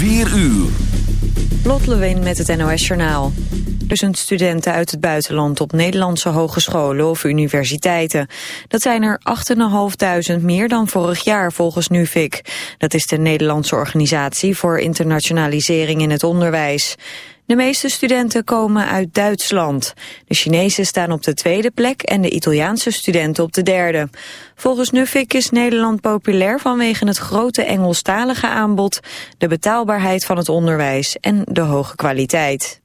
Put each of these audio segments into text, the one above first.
4 uur. Lot Lewin met het NOS Journaal. Duizend studenten uit het buitenland op Nederlandse hogescholen of universiteiten. Dat zijn er 8.500 meer dan vorig jaar volgens NUFIC. Dat is de Nederlandse organisatie voor internationalisering in het onderwijs. De meeste studenten komen uit Duitsland. De Chinezen staan op de tweede plek en de Italiaanse studenten op de derde. Volgens Nuffic is Nederland populair vanwege het grote Engelstalige aanbod, de betaalbaarheid van het onderwijs en de hoge kwaliteit.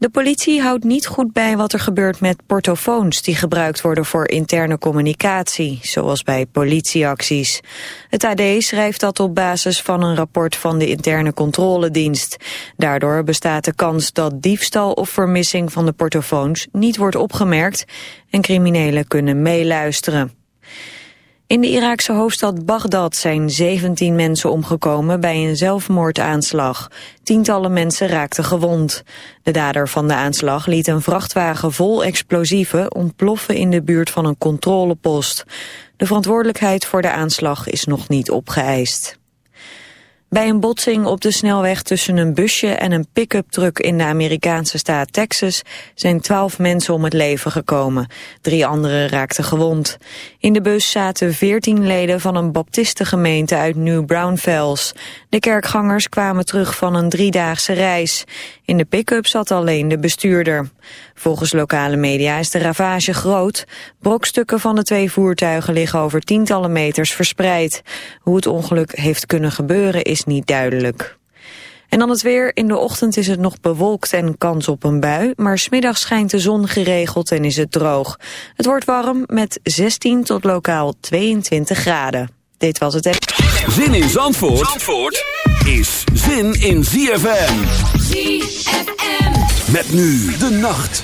De politie houdt niet goed bij wat er gebeurt met portofoons die gebruikt worden voor interne communicatie, zoals bij politieacties. Het AD schrijft dat op basis van een rapport van de interne controledienst. Daardoor bestaat de kans dat diefstal of vermissing van de portofoons niet wordt opgemerkt en criminelen kunnen meeluisteren. In de Iraakse hoofdstad Bagdad zijn 17 mensen omgekomen bij een zelfmoordaanslag. Tientallen mensen raakten gewond. De dader van de aanslag liet een vrachtwagen vol explosieven ontploffen in de buurt van een controlepost. De verantwoordelijkheid voor de aanslag is nog niet opgeëist. Bij een botsing op de snelweg tussen een busje en een pick-up truck in de Amerikaanse staat Texas zijn twaalf mensen om het leven gekomen. Drie anderen raakten gewond. In de bus zaten veertien leden van een baptistengemeente uit New Braunfels. De kerkgangers kwamen terug van een driedaagse reis. In de pick-up zat alleen de bestuurder. Volgens lokale media is de ravage groot. Brokstukken van de twee voertuigen liggen over tientallen meters verspreid. Hoe het ongeluk heeft kunnen gebeuren is niet duidelijk. En dan het weer. In de ochtend is het nog bewolkt en kans op een bui. Maar smiddag schijnt de zon geregeld en is het droog. Het wordt warm met 16 tot lokaal 22 graden. Dit was het. Zin in Zandvoort, Zandvoort is zin in ZFM. ZFM. Met nu de nacht.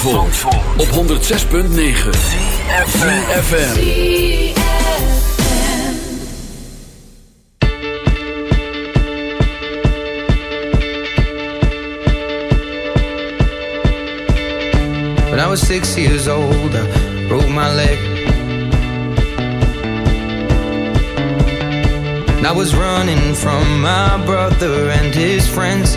Zandvoort, Zandvoort. op 106.9 CFFM When I was six years old I broke my leg. And I was running from my brother and his friends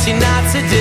naughty, naughty do.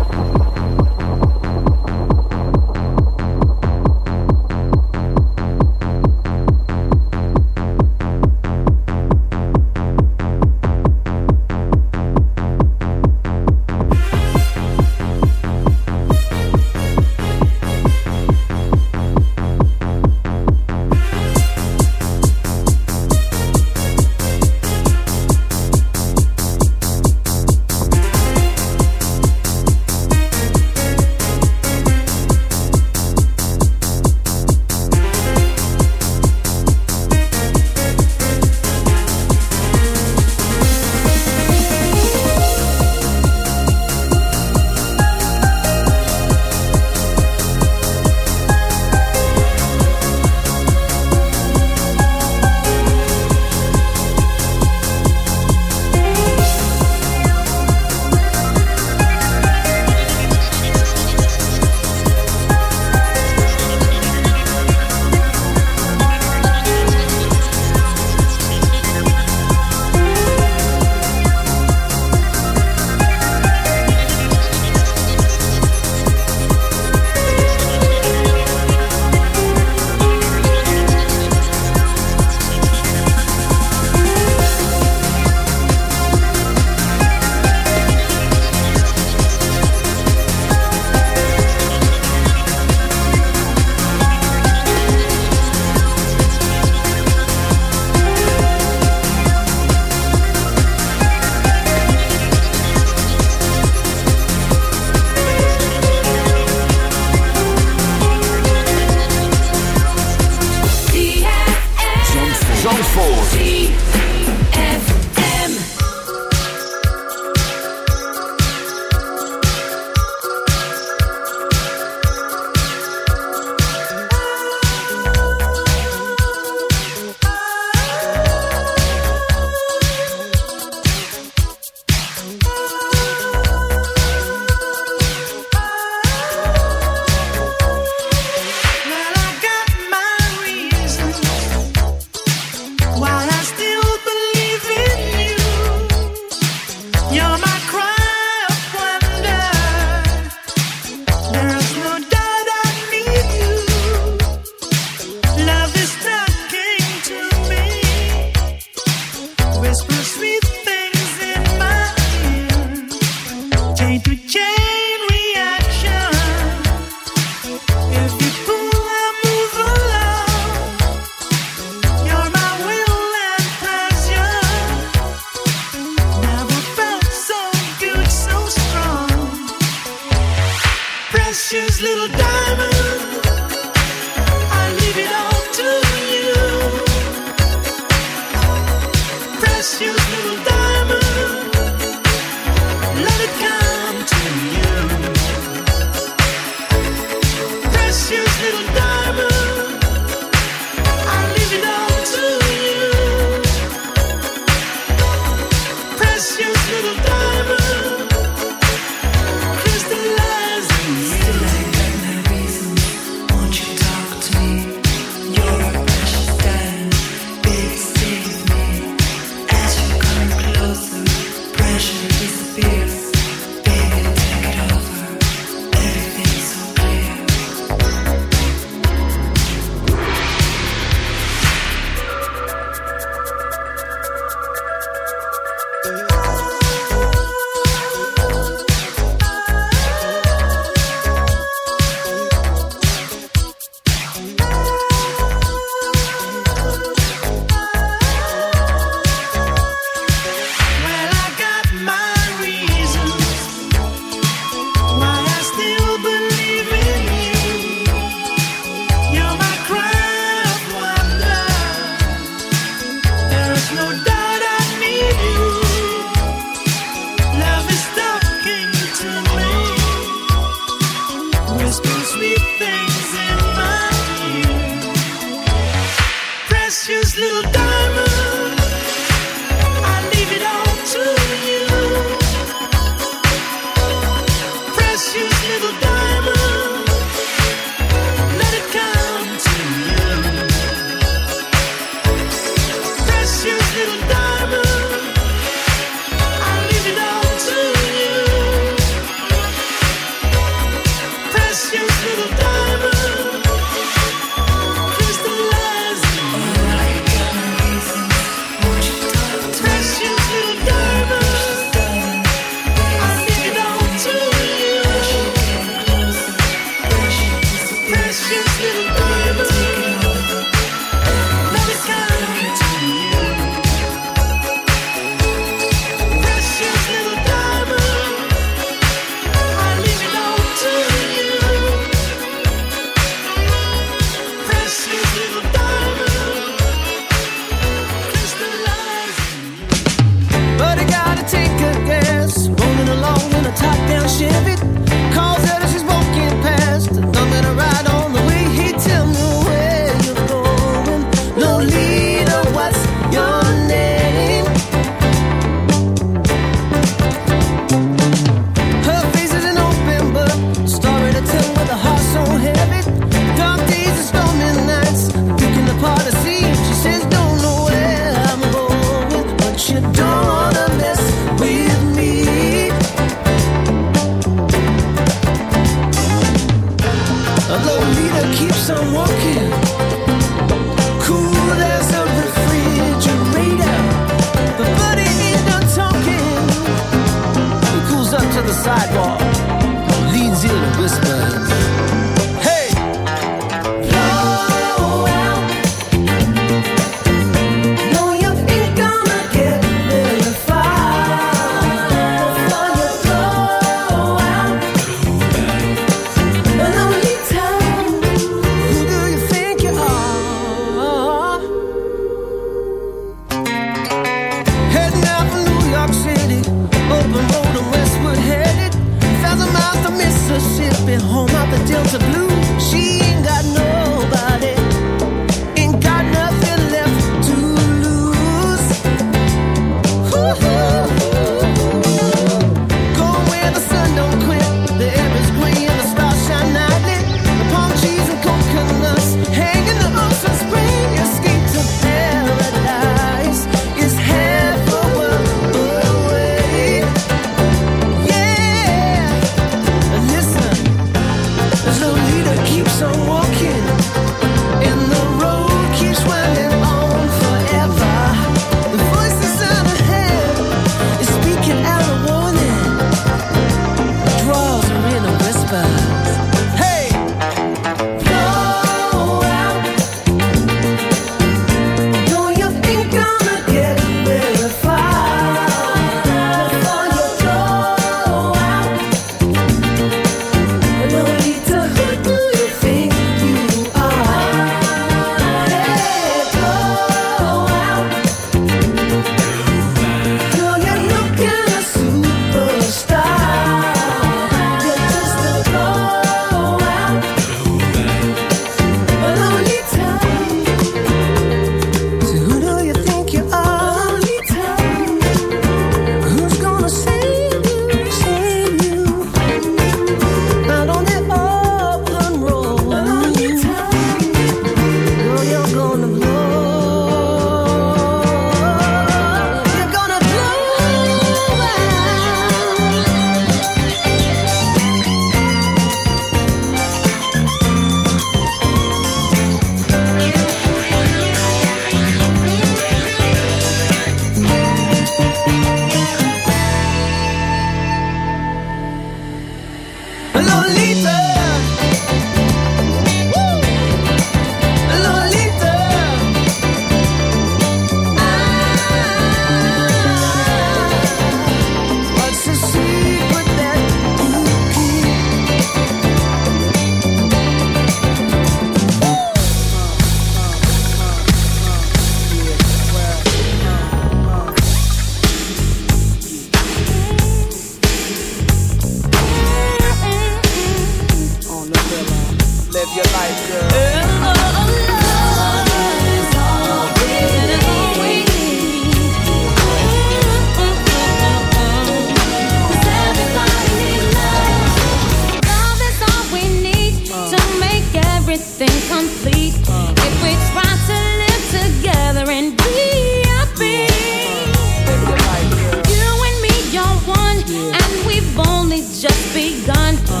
begun.